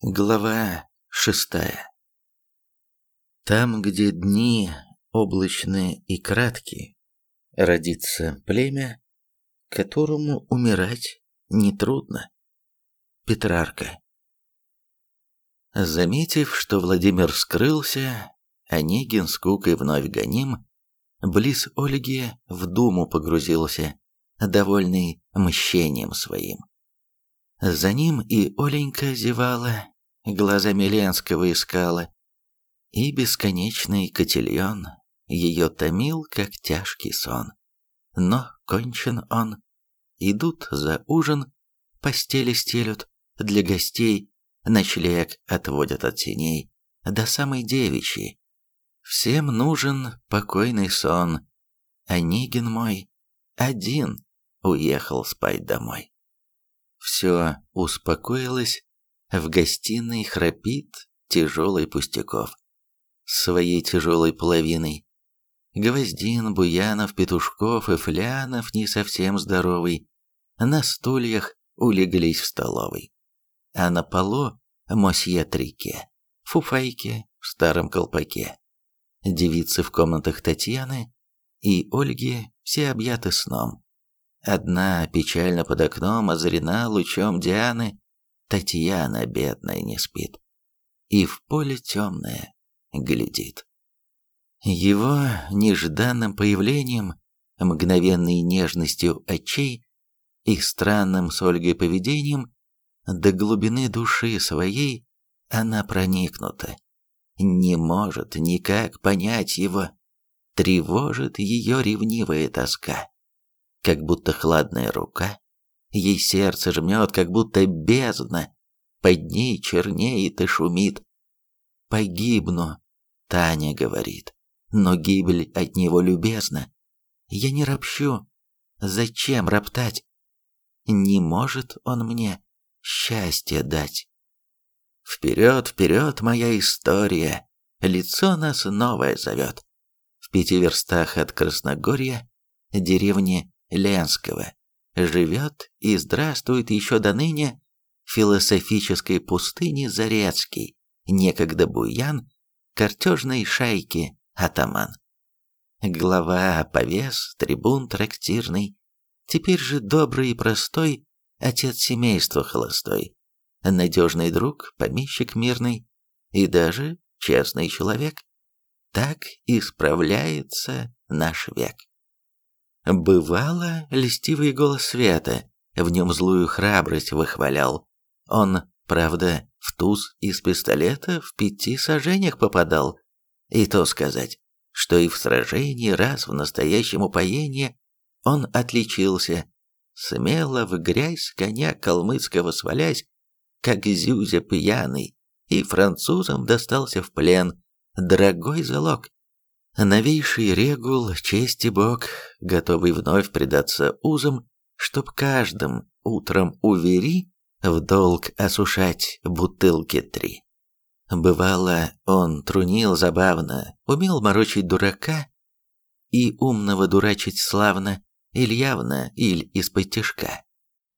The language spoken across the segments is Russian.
Глава шестая Там, где дни облачные и краткие, родится племя, которому умирать нетрудно. Петрарка Заметив, что Владимир скрылся, Онегин скукой вновь гоним, близ Ольги в думу погрузился, довольный мщением своим. За ним и Оленька зевала, глазами Ленского искала, и бесконечный котельон ее томил, как тяжкий сон. Но кончен он. Идут за ужин, постели стелют, для гостей ночлег отводят от теней, до самой девичьей. Всем нужен покойный сон. Онегин мой один уехал спать домой. Все успокоилось, в гостиной храпит тяжелый Пустяков. Своей тяжелой половиной. Гвоздин, Буянов, Петушков и Флянов не совсем здоровый. На стульях улеглись в столовой. А на полу мосье Трике, фуфайке в старом колпаке. Девицы в комнатах Татьяны и Ольги все объяты сном. Одна печально под окном озарена лучом Дианы, Татьяна бедная не спит. И в поле темное глядит. Его нежданным появлением, мгновенной нежностью очей и странным с Ольгой поведением до глубины души своей она проникнута. Не может никак понять его. Тревожит ее ревнивая тоска как будто хладная рука. Ей сердце жмет, как будто бездна, под ней чернеет и шумит. «Погибну», — Таня говорит, — «но гибель от него любезна. Я не ропщу. Зачем роптать? Не может он мне счастье дать. Вперед, вперед, моя история, лицо нас новое зовет. В пяти верстах от Красногорья, деревни Ленского, живет и здравствует еще до ныне философической пустыне Зарецкий, некогда буян, картежной шайки атаман. Глава, повес, трибун трактирный, теперь же добрый и простой, отец семейства холостой, надежный друг, помещик мирный и даже честный человек. Так исправляется наш век. Бывало, льстивый голос света, в нем злую храбрость выхвалял. Он, правда, в туз из пистолета в пяти сажениях попадал. И то сказать, что и в сражении раз в настоящем упоении он отличился, смело в грязь коня калмыцкого свалясь, как зюзя пьяный, и французам достался в плен, дорогой залог. Новейший регул, чести бог, готовый вновь предаться узам, чтоб каждым утром увери в долг осушать бутылки три. Бывало, он трунил забавно, умел морочить дурака и умного дурачить славно, иль явно, иль из-под тяжка.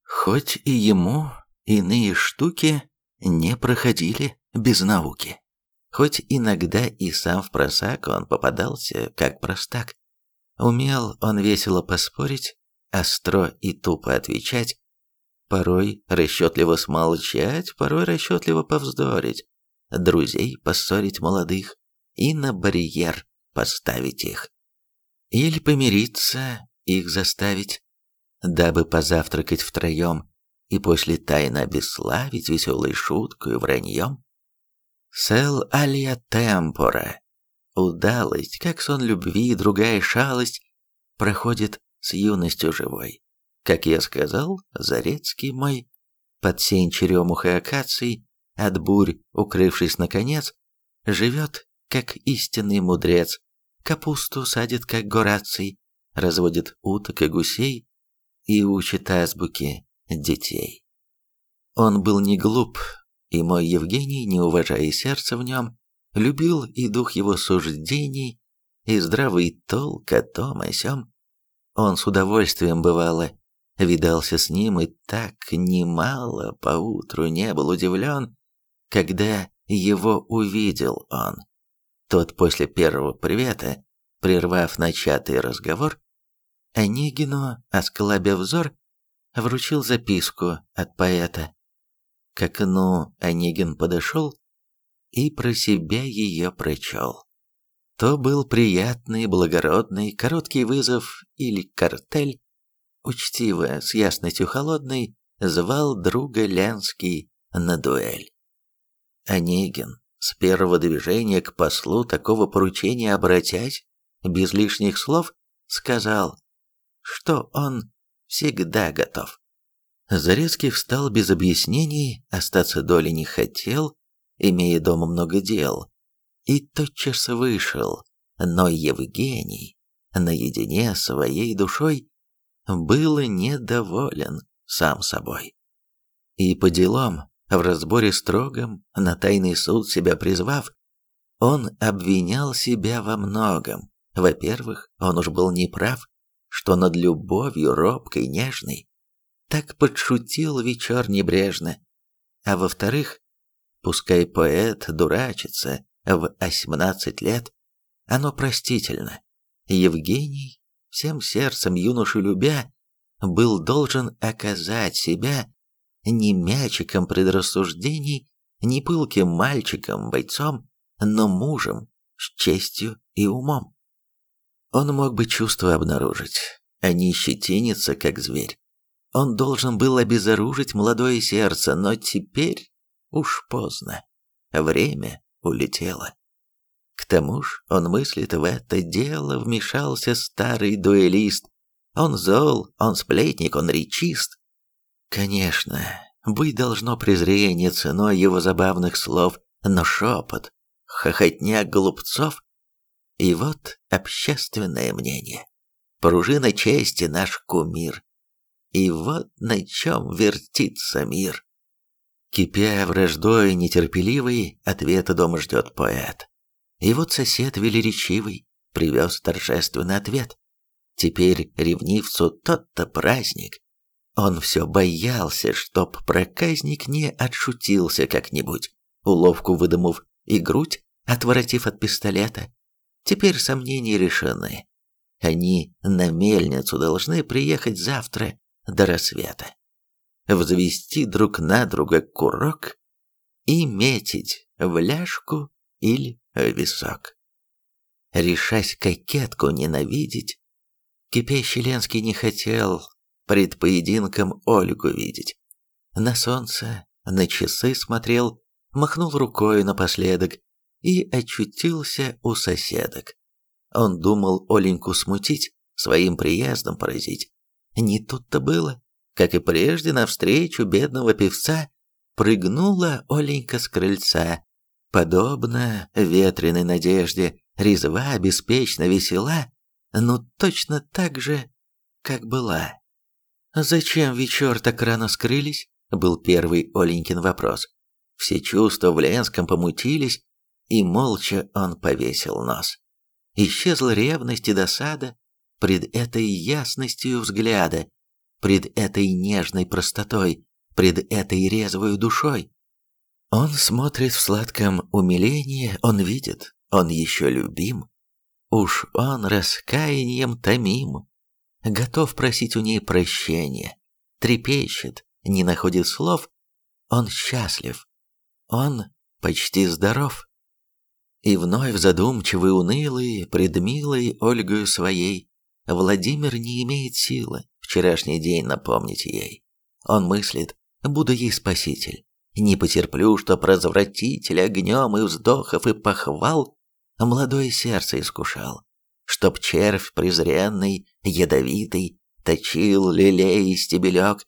Хоть и ему иные штуки не проходили без науки. Хоть иногда и сам в просак он попадался, как простак. Умел он весело поспорить, остро и тупо отвечать, порой расчетливо смолчать, порой расчетливо повздорить, друзей поссорить молодых и на барьер поставить их. Или помириться, их заставить, дабы позавтракать втроем и после тайно обесславить веселой шуткой враньем. Сел алия темпора. Удалость, как сон любви, другая шалость, проходит с юностью живой. Как я сказал, Зарецкий мой, под сень черемух и акаций, от бурь, укрывшись наконец, живет, как истинный мудрец, капусту садит, как гораций, разводит уток и гусей и учит азбуке детей. Он был не глуп, и мой Евгений, не уважая сердца в нем, любил и дух его суждений, и здравый толк о том о сём. Он с удовольствием бывало видался с ним и так немало поутру не был удивлен, когда его увидел он. Тот после первого привета, прервав начатый разговор, Онегину, осклабя взор, вручил записку от поэта. К окну Онегин подошел и про себя ее прочел. То был приятный, благородный, короткий вызов или картель, учтиво, с ясностью холодной, звал друга Ленский на дуэль. Онегин, с первого движения к послу такого поручения обратясь, без лишних слов, сказал, что он всегда готов. Зарецкий встал без объяснений, остаться доли не хотел, имея дома много дел, и тотчас вышел, но Евгений, наедине своей душой, был недоволен сам собой. И по делам, в разборе строгом, на тайный суд себя призвав, он обвинял себя во многом. Во-первых, он уж был неправ, что над любовью робкой, нежной, так подшутил вечер небрежно. А во-вторых, пускай поэт дурачится в восемнадцать лет, оно простительно. Евгений, всем сердцем юношу любя, был должен оказать себя не мячиком предрассуждений, не пылким мальчиком, бойцом, но мужем с честью и умом. Он мог бы чувства обнаружить, а не щетиниться, как зверь. Он должен был обезоружить молодое сердце, но теперь уж поздно. Время улетело. К тому ж он мыслит в это дело, вмешался старый дуэлист. Он зол, он сплетник, он речист. Конечно, быть должно презрение ценой его забавных слов, но шепот, хохотня глупцов и вот общественное мнение. Пружина чести наш кумир. И вот на чем вертится мир. Кипя враждой нетерпеливый, ответа дома ждет поэт. И вот сосед велеречивый привез торжественный ответ. Теперь ревнивцу тот-то праздник. Он все боялся, чтоб проказник не отшутился как-нибудь, уловку выдумав и грудь, отворотив от пистолета, Теперь сомнения решены. Они на мельницу должны приехать завтра до рассвета. Взвести друг на друга курок и метить в ляжку или висок. Решась кокетку ненавидеть, кипящий Ленский не хотел пред поединком Ольгу видеть. На солнце, на часы смотрел, махнул рукой напоследок, и очутился у соседок. Он думал Оленьку смутить, своим приездом поразить. Не тут-то было. Как и прежде, навстречу бедного певца прыгнула Оленька с крыльца. Подобно ветреной надежде, резва, беспечно весела, но точно так же, как была. «Зачем вечер так рано скрылись?» — был первый Оленькин вопрос. Все чувства в Ленском помутились, и молча он повесил нос. Исчезла ревность и досада пред этой ясностью взгляда, пред этой нежной простотой, пред этой резвой душой. Он смотрит в сладком умилении, он видит, он еще любим. Уж он раскаянием томим, готов просить у ней прощения, трепещет, не находит слов, он счастлив, он почти здоров. И вновь задумчивый, унылый, предмилый Ольгою своей, Владимир не имеет силы вчерашний день напомнить ей. Он мыслит, буду ей спаситель. Не потерплю, чтоб развратитель огнем и вздохов и похвал молодое сердце искушал, чтоб червь презренный, ядовитый, точил лилей и стебелек,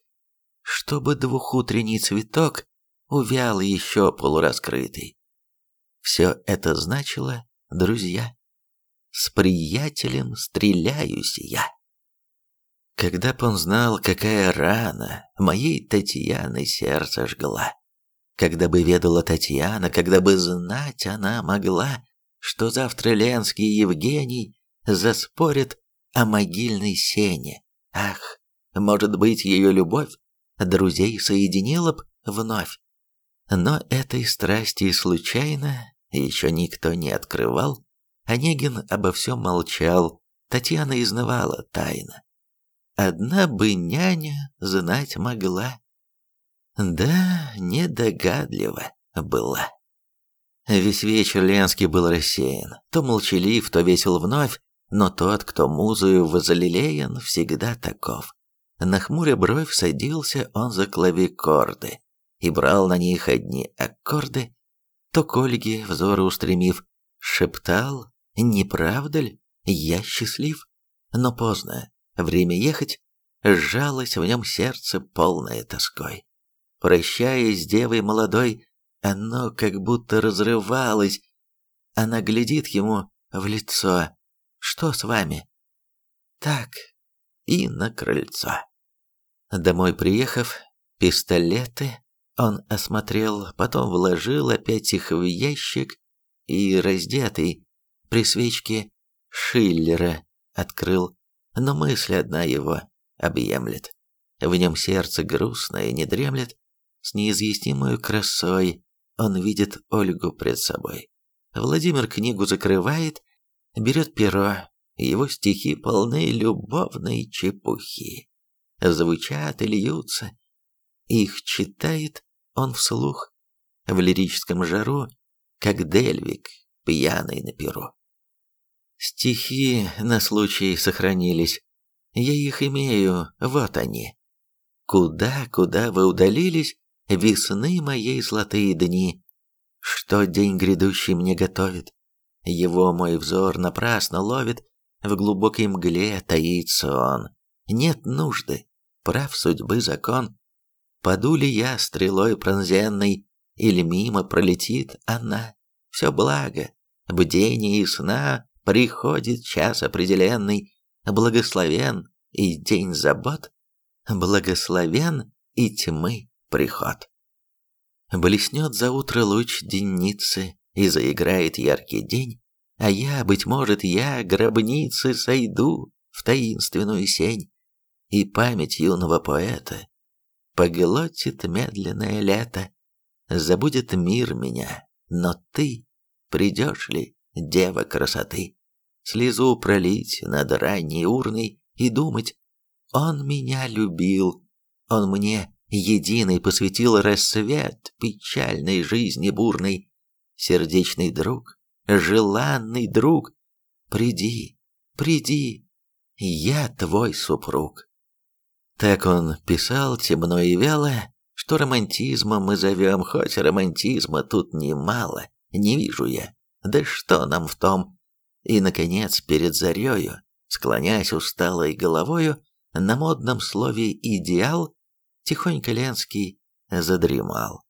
чтобы двухутренний цветок увял еще полураскрытый. Все это значило, друзья, с приятелем стреляюсь я. Когда б он знал, какая рана моей Татьяны сердце жгла, когда бы ведала Татьяна, когда бы знать она могла, что завтра Ленский Евгений заспорят о могильной сене. Ах, может быть, ее любовь друзей соединила б вновь. Но этой страсти случайно еще никто не открывал. Онегин обо всем молчал, Татьяна изнывала тайно. Одна бы няня знать могла. Да, недогадлива была. Весь вечер Ленский был рассеян, то молчалив, то весел вновь, но тот, кто музою возлелеян, всегда таков. На хмуря бровь садился он за клавикорды и брал на них одни аккорды, то к Ольге взоры устремив, шептал, не правда ли, я счастлив, но поздно, время ехать, сжалось в нем сердце полное тоской. Прощаясь с девой молодой, оно как будто разрывалось. Она глядит ему в лицо. «Что с вами?» «Так». И на крыльцо. Домой приехав, пистолеты он осмотрел, потом вложил опять их в ящик и, раздетый, при свечке Шиллера открыл. Но мысль одна его объемлет. В нем сердце грустное не дремлет, с неизъяснимой красой он видит Ольгу пред собой. Владимир книгу закрывает, берет перо, его стихи полны любовной чепухи. Звучат и льются. Их читает он вслух, в лирическом жару, как Дельвик, пьяный на перу. Стихи на случай сохранились. Я их имею, вот они. Куда, куда вы удалились, весны моей золотые дни. Что день грядущий мне готовит? Его мой взор напрасно ловит, в глубокой мгле таится он. Нет нужды, прав судьбы закон. Паду ли я стрелой пронзенной, или мимо пролетит она? Все благо, бдение и сна, приходит час определенный, благословен и день забот, благословен и тьмы приход. Блеснет за утро луч денницы, и заиграет яркий день, а я, быть может, я гробницы сойду в таинственную сень, и память юного поэта поглотит медленное лето, забудет мир меня, но ты придешь ли, дева красоты, слезу пролить над ранней урной и думать, он меня любил, он мне единый посвятил рассвет печальной жизни бурной. Сердечный друг, желанный друг, приди, приди, я твой супруг. Так он писал темно и вяло, что романтизмом мы зовем, хоть романтизма тут немало, не вижу я. Да что нам в том? И, наконец, перед зарею, склоняясь усталой головою, на модном слове «идеал» тихонько Ленский задремал.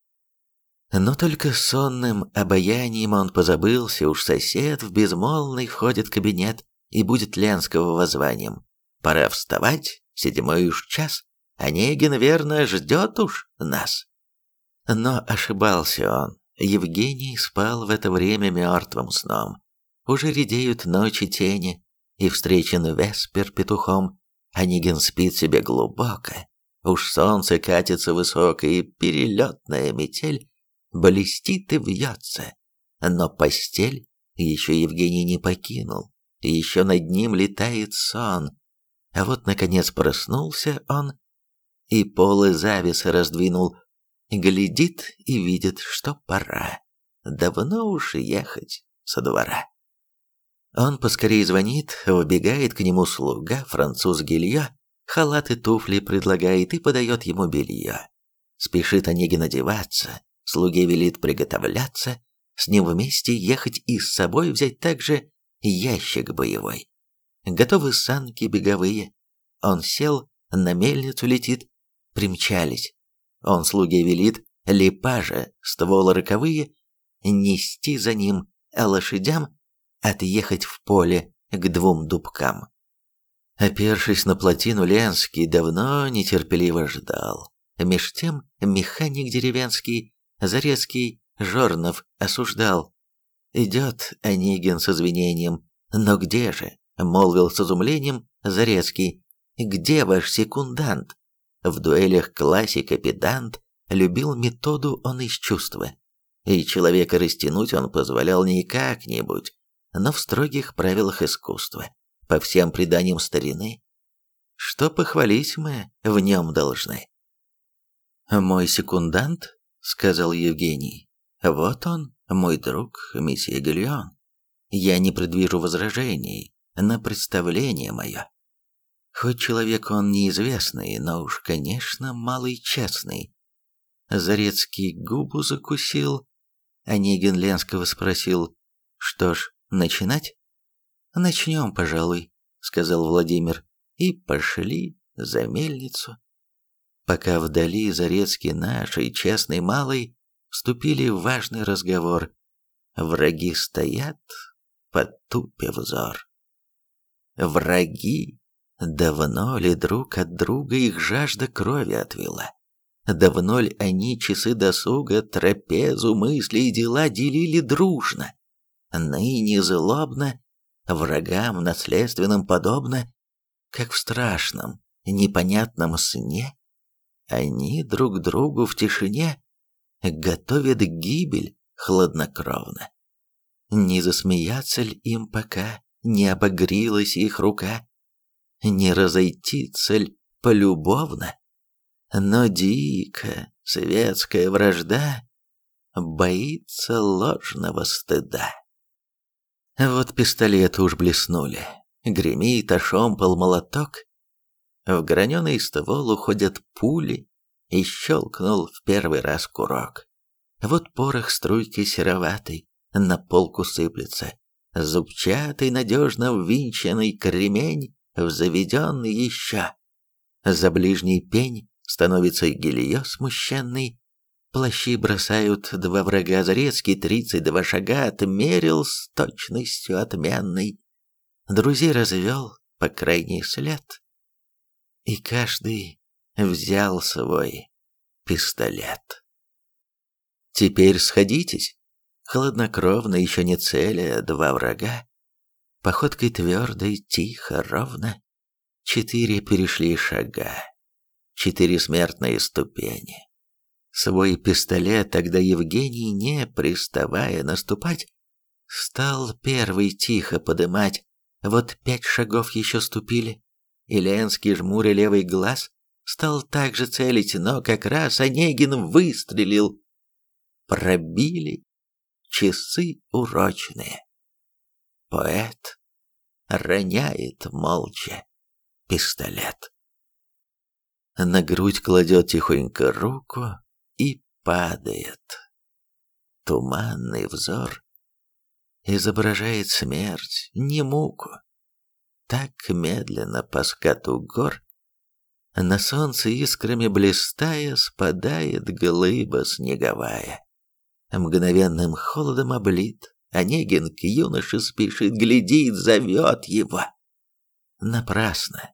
Но только сонным обаянием он позабылся, уж сосед в безмолвный входит кабинет и будет Ленского воззванием. Пора вставать, седьмой уж час, Онегин верно ждет уж нас. Но ошибался он. Евгений спал в это время мертвым сном. Уже редеют ночи тени, и встречен Веспер петухом. Онегин спит себе глубоко, Уж солнце катится высоко, и перелетная метель блестит и вьется. Но постель еще Евгений не покинул, еще над ним летает сон. А вот, наконец, проснулся он, и полы завесы раздвинул, глядит и видит, что пора. Давно уж ехать со двора. Он поскорее звонит, вбегает к нему слуга, француз Гилья, халат и туфли предлагает и подает ему белье. Спешит Онегин одеваться, слуге велит приготовляться, с ним вместе ехать и с собой взять также ящик боевой. Готовы санки беговые. Он сел, на мельницу летит, примчались. Он слуге велит, липажа, стволы роковые, нести за ним, а лошадям отъехать в поле к двум дубкам. Опершись на плотину, Ленский давно нетерпеливо ждал. Меж тем механик деревенский, Зарецкий, Жорнов осуждал. Идет Онегин с извинением. «Но где же?» — молвил с изумлением Зарецкий. «Где ваш секундант?» В дуэлях классика педант, любил методу он из чувства. И человека растянуть он позволял не как-нибудь, но в строгих правилах искусства, по всем преданиям старины, что похвалить мы в нем должны. «Мой секундант», — сказал Евгений, — «вот он, мой друг, месье Гильон. Я не предвижу возражений на представление мое. Хоть человек он неизвестный, но уж, конечно, малый честный. Зарецкий губу закусил. Онегин Ленского спросил, что ж, начинать? «Начнем, пожалуй», — сказал Владимир, и пошли за мельницу. Пока вдали Зарецкий наш и честный малый вступили в важный разговор, враги стоят, потупив взор. Враги Давно ли друг от друга их жажда крови отвела? Давно ли они часы досуга, трапезу, мысли и дела делили дружно? Ныне злобно, врагам наследственным подобно, как в страшном, непонятном сне, они друг другу в тишине готовят гибель хладнокровно. Не засмеяться ли им пока не обогрилась их рука, не разойти цель полюбовно, но дико светская вражда боится ложного стыда. Вот пистолеты уж блеснули, гремит ошомпал молоток, в граненый ствол уходят пули, и щелкнул в первый раз курок. Вот порох струйки сероватой на полку сыплется, зубчатый надежно ввинченный кремень в заведенный еще. За ближний пень становится гильё смущенный, Плащи бросают два врага Зарецкий тридцать два шага отмерил с точностью отменной. Друзей развел по крайний след. И каждый взял свой пистолет. Теперь сходитесь. Хладнокровно, еще не целя, два врага Походкой твердой, тихо, ровно. Четыре перешли шага. Четыре смертные ступени. Свой пистолет тогда Евгений, не приставая наступать, стал первый тихо подымать. Вот пять шагов еще ступили. И Ленский, жмуря левый глаз, стал также целить, но как раз Онегин выстрелил. Пробили часы урочные. Поэт роняет молча пистолет. На грудь кладет тихонько руку и падает. Туманный взор изображает смерть, не муку. Так медленно по скату гор на солнце искрами блистая спадает глыба снеговая. Мгновенным холодом облит, Онегин к юноше спешит, глядит, зовет его. Напрасно.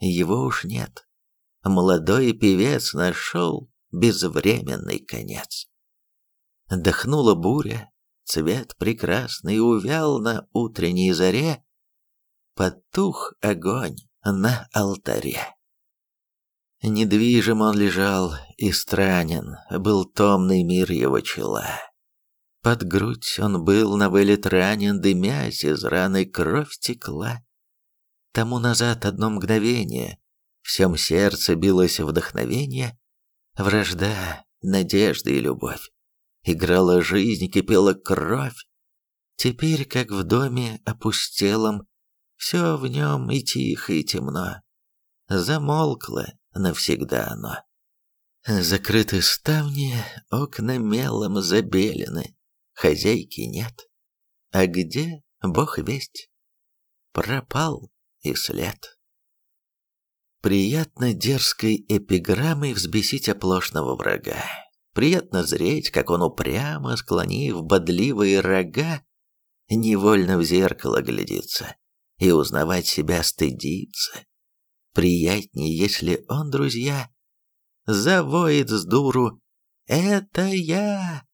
Его уж нет. Молодой певец нашел безвременный конец. Дохнула буря, цвет прекрасный увял на утренней заре, потух огонь на алтаре. Недвижим он лежал и странен, был томный мир его чела. Под грудь он был на вылет ранен, дымясь, из раны кровь текла. Тому назад одно мгновение, всем сердце билось вдохновение, вражда, надежда и любовь. Играла жизнь, кипела кровь. Теперь, как в доме опустелом, все в нем и тихо, и темно. Замолкло навсегда оно. Закрыты ставни, окна мелом забелены, хозяйки нет. А где, бог весть, пропал и след. Приятно дерзкой эпиграммой взбесить оплошного врага. Приятно зреть, как он упрямо, склонив бодливые рога, невольно в зеркало глядится и узнавать себя стыдится. Приятнее, если он, друзья, завоет с дуру «Это я!»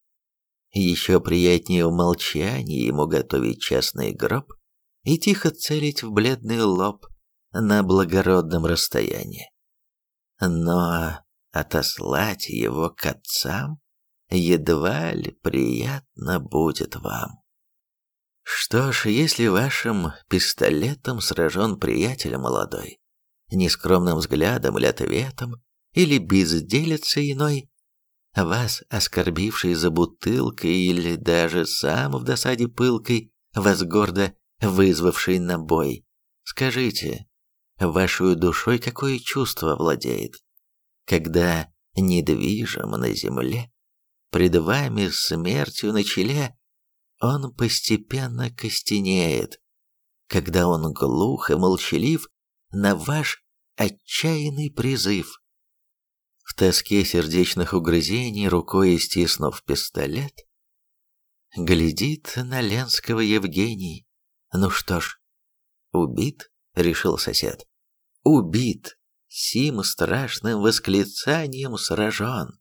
Еще приятнее в молчании ему готовить частный гроб и тихо целить в бледный лоб на благородном расстоянии. Но отослать его к отцам едва ли приятно будет вам. Что ж, если вашим пистолетом сражен приятель молодой, нескромным взглядом или ответом, или безделицей иной, вас, оскорбивший за бутылкой или даже сам в досаде пылкой, вас гордо вызвавший на бой, скажите, вашей душой какое чувство владеет, когда недвижим на земле, пред вами смертью на челе, он постепенно костенеет, когда он глух и молчалив на ваш отчаянный призыв. В тоске сердечных угрызений, рукой стиснув пистолет, глядит на Ленского Евгений. Ну что ж, убит, решил сосед. Убит, сим страшным восклицанием сражен.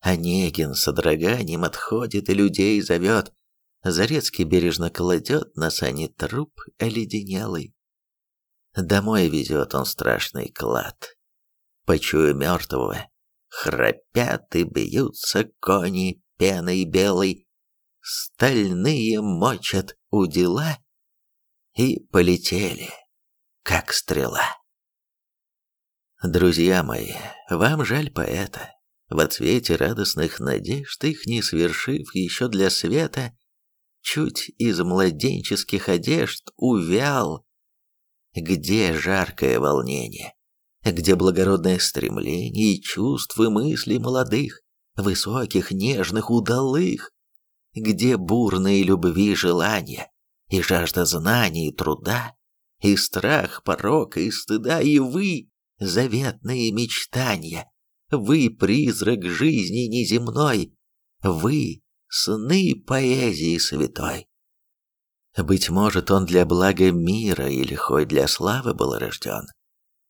Онегин с одраганием отходит и людей зовет. Зарецкий бережно кладет на сани труп оледенелый. Домой везет он страшный клад. Почуя мертвого, храпят и бьются кони пеной белой, стальные мочат у дела и полетели, как стрела. Друзья мои, вам жаль поэта. В цвете радостных надежд, их не свершив еще для света, чуть из младенческих одежд увял. Где жаркое волнение? Где благородное стремление и чувства мысли молодых, высоких, нежных, удалых? Где бурные любви желания и жажда знаний и труда, и страх, порок, и стыда, и вы, заветные мечтания, вы, призрак жизни неземной, вы, сны поэзии святой. Быть может, он для блага мира или хоть для славы был рожден.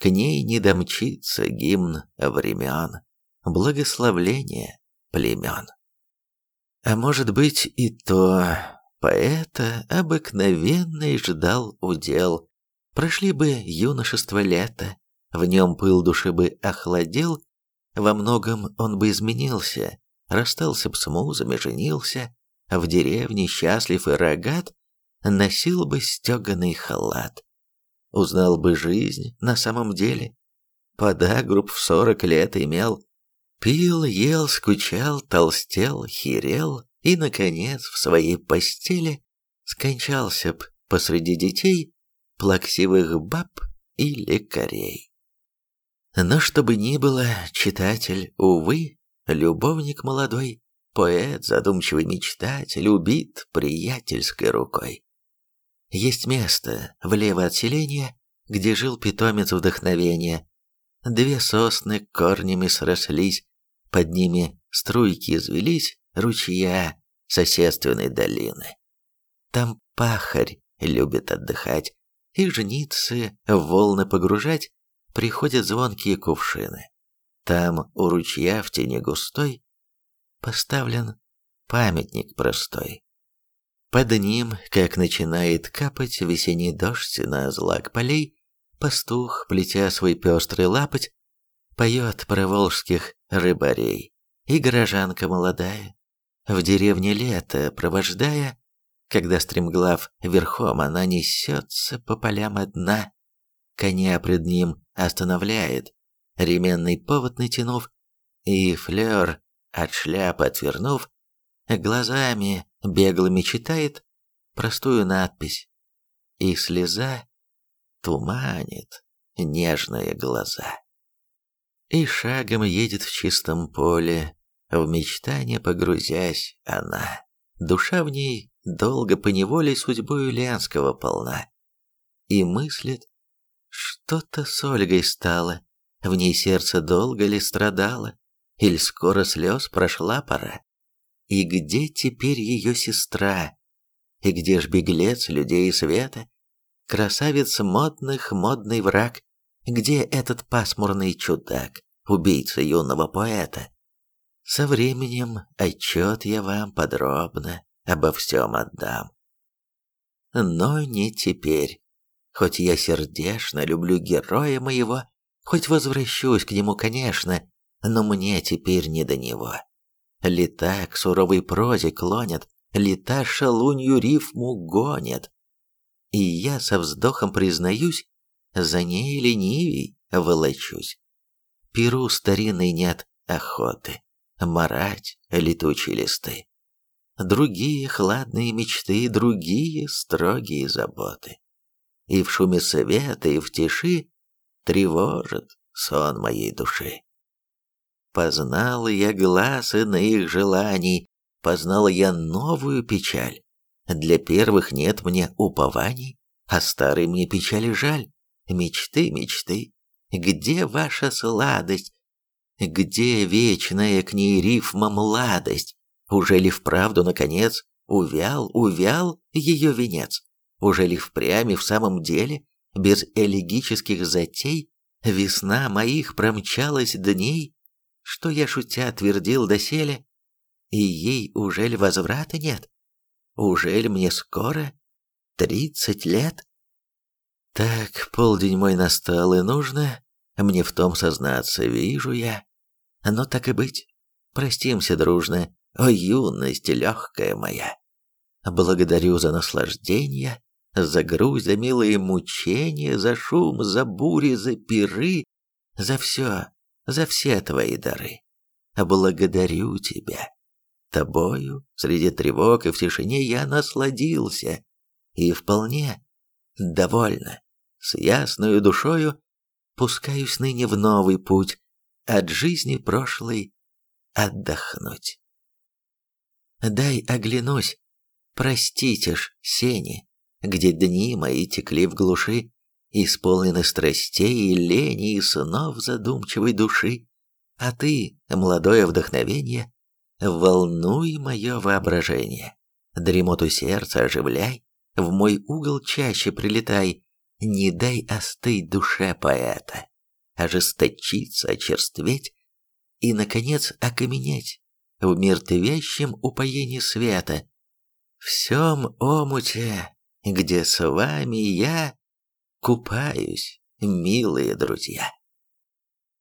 к ней не домчится гимн времен, благословление племен. А может быть и то, поэта обыкновенный ждал удел, прошли бы юношество лето, в нем пыл души бы охладел, во многом он бы изменился, расстался б с музами, женился, в деревне счастлив и рогат, носил бы стеганый халат. Узнал бы жизнь на самом деле. Подагруб в сорок лет имел. Пил, ел, скучал, толстел, херел и, наконец, в своей постели скончался б посреди детей, плаксивых баб и лекарей. Но что бы ни было, читатель, увы, Любовник молодой, поэт, задумчивый мечтатель, убит приятельской рукой. Есть место, влево от селения, где жил питомец вдохновения. Две сосны корнями срослись, под ними струйки извелись ручья соседственной долины. Там пахарь любит отдыхать, и жницы в волны погружать приходят звонкие кувшины. Там, у ручья в тени густой, поставлен памятник простой. Под ним, как начинает капать весенний дождь на злак полей, пастух, плетя свой пестрый лапоть, поет про волжских рыбарей. И горожанка молодая, в деревне лето провождая, когда стремглав верхом она несется по полям одна, коня пред ним останавливает, ременный повод натянув, и флёр, от шляпы отвернув, глазами беглыми читает простую надпись, и слеза туманит нежные глаза. И шагом едет в чистом поле, в мечтание погрузясь она. Душа в ней долго поневоле судьбою Ленского полна. И мыслит, что-то с Ольгой стало, в ней сердце долго ли страдало, Иль скоро слез прошла пора? И где теперь ее сестра? И где ж беглец людей света? Красавец модных, модный враг? Где этот пасмурный чудак, убийца юного поэта? Со временем отчет я вам подробно обо всем отдам. Но не теперь. Хоть я сердечно люблю героя моего, хоть возвращусь к нему, конечно, но мне теперь не до него. Лета к суровой прозе клонят, лета шалунью рифму гонят. И я со вздохом признаюсь, за ней ленивей волочусь. Перу старинной нет охоты, марать летучие листы. Другие хладные мечты, другие строгие заботы. И в шуме света, и в тиши тревожит сон моей души. Познал я глаз иных желаний, познал я новую печаль. Для первых нет мне упований, а старой мне печали жаль. Мечты, мечты, где ваша сладость? Где вечная к ней рифма младость? Уже ли вправду, наконец, увял, увял ее венец? Уже ли впрямь и в самом деле, без элегических затей, весна моих промчалась дней, что я шутя твердил доселе, и ей ужель возврата нет? Ужель мне скоро тридцать лет? Так, полдень мой настал, и нужно мне в том сознаться, вижу я. Но так и быть, простимся дружно, о юность легкая моя. Благодарю за наслаждение, за грусть, за милые мучения, за шум, за бури, за пиры, за все, за все твои дары. Благодарю тебя. Тобою, среди тревог и в тишине я насладился, и вполне довольно, с ясною душою пускаюсь ныне в новый путь, от жизни прошлой отдохнуть. Дай оглянусь, простите сени, где дни мои текли в глуши, исполнены страстей и лени и снов задумчивой души, а ты, молодое вдохновение, волнуй мое воображение, дремоту сердца оживляй, в мой угол чаще прилетай, не дай остыть душе поэта, ожесточиться, очерстветь и, наконец, окаменеть в мертвящем упоении света, всем омуте, где с вами я купаюсь, милые друзья.